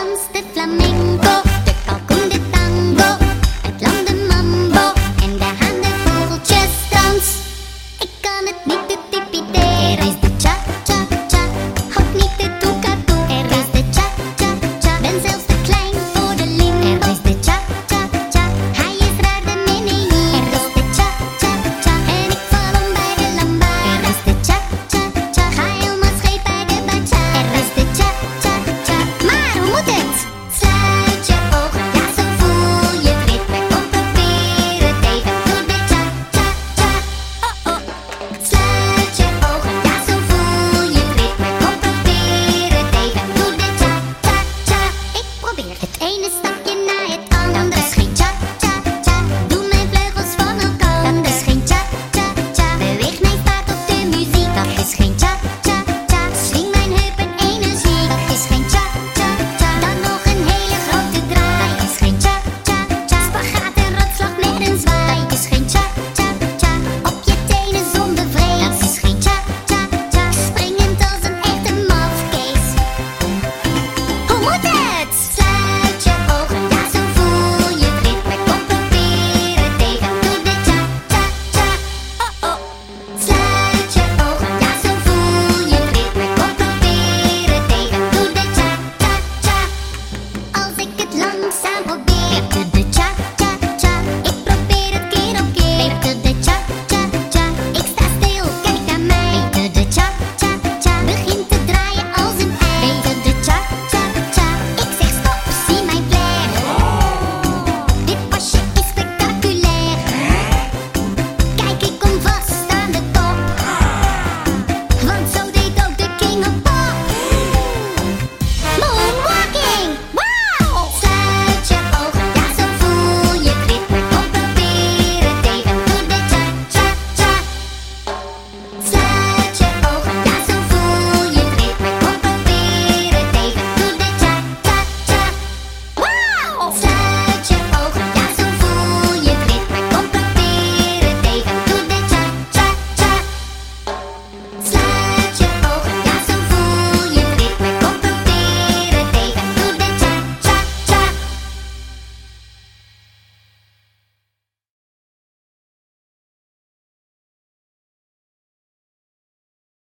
comes the flamingo. Bye.